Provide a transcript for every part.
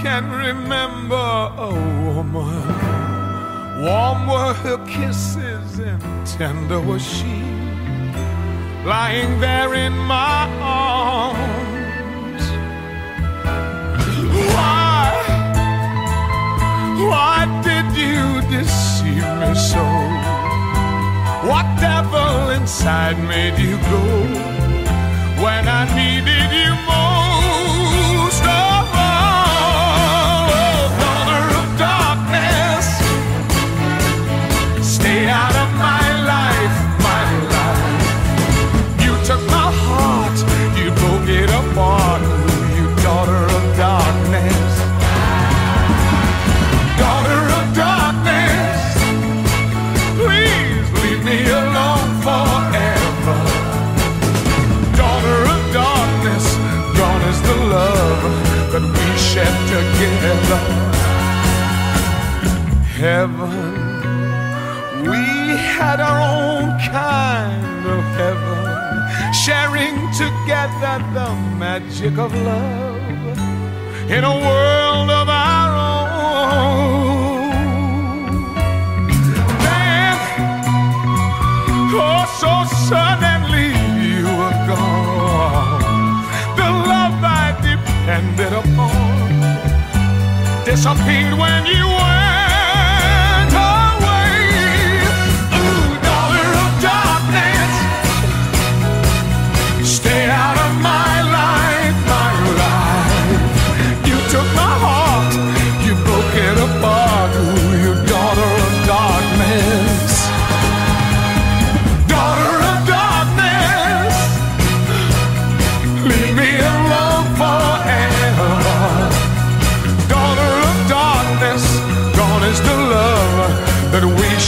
can remember a woman. Warm were her kisses and tender was she, lying there in my arms. Why, why did you deceive me so? What devil inside made you go when I needed you most together. Heaven, we had our own kind of heaven, sharing together the magic of love in a world disappeared when you were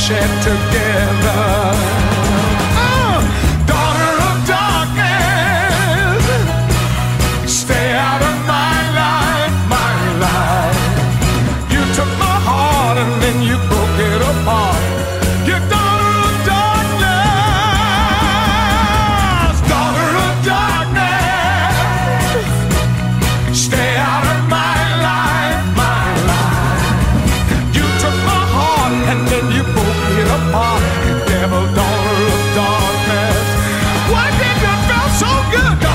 shed together. good.